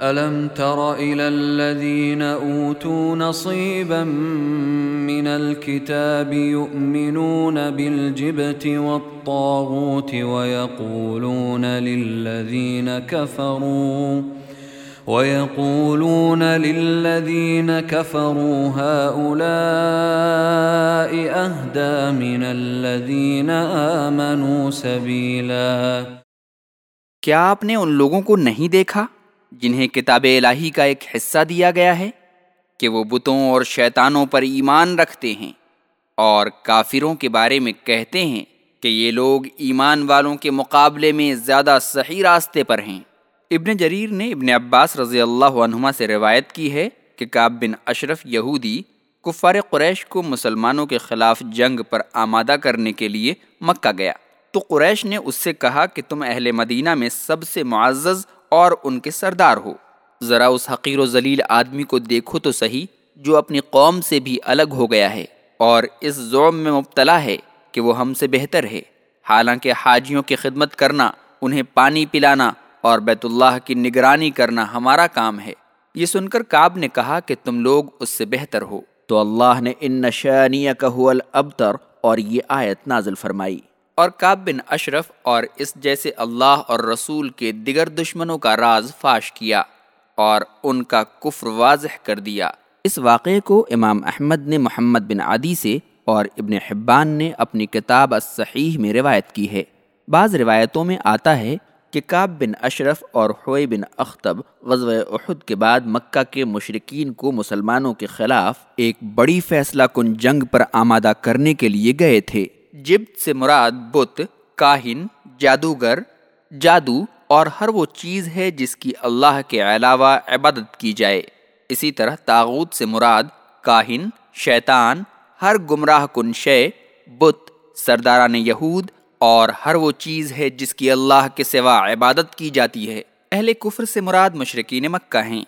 ألم تر إلى الذين أوتوا نصيبا من الكتاب يؤمنون بالجبت والطاغوت ويقولون للذين كفروا ويقولون للذين كفروا هؤلاء أهدى من الذين آمنوا سبيلا آپ نے ان لوگوں کو نہیں دیکھا جنہیں کتاب الہی کا ایک حصہ دیا گیا ہے کہ وہ بتوں اور شیطانوں پر ایمان رکھتے ہیں اور کافروں کے بارے میں کہتے ہیں کہ یہ لوگ ایمان والوں کے مقابلے میں زیادہ صحیح راستے پر ہیں۔ ابن جریر نے ابن عباس رضی اللہ عنہما سے روایت کی ہے کہ کعب بن اشرف یہودی کفار قریش کو مسلمانوں کے خلاف جنگ پر آمادہ کرنے کے لیے مکہ گیا۔ تو قریش نے اس سے کہا کہ تم اہل مدینہ میں سب سے معزز اور ان کے سردار ہو۔ ذرا اس حقیر و ذلیل آدمی کو دیکھو تو صحیح جو اپنی قوم سے بھی الگ ہو گیا ہے اور اس ظلم میں مبتلا ہے کہ وہ ہم سے بہتر ہے۔ حالانکہ حاجیوں کی خدمت کرنا، انہیں پانی پلانا اور بیت اللہ کی نگرانی کرنا ہمارا کام ہے۔ یہ سن کر کاب نے کہا کہ تم لوگ اس سے بہتر ہو۔ تو اللہ نے ان نشانیہ کا الابتر اور یہ آیت نازل فرمائی۔ اور کاب بن اشرف اور اس جیسے اللہ اور رسول کے دیگر دشمنوں کا راز فاش کیا اور ان کا کفر واضح کر دیا۔ اس واقعے کو امام احمد نے محمد بن عدی سے اور ابن حبان نے اپنی کتاب الصحیح میں روایت کی ہے۔ بعض روایتوں میں آتا ہے کہ کاب بن اشرف اور ہوئے بن اختب غزوہ احد کے بعد مکہ کے مشرقین کو مسلمانوں کے خلاف ایک بڑی فیصلہ کن جنگ پر آمادہ کرنے کے لیے گئے تھے۔ جبت سے مراد بت، کاہن، جادوگر، جادو اور ہر وہ چیز ہے جس کی اللہ کے علاوہ عبادت کی جائے۔ اسی طرح تاغوت سے مراد کاہن، شیطان، ہر گمراہ کن شے، بت، سرداران یہود اور ہر وہ چیز ہے جس کی اللہ کے سوا عبادت کی جاتی ہے۔ اہل کفر سے مراد مشرقین مکہ ہیں۔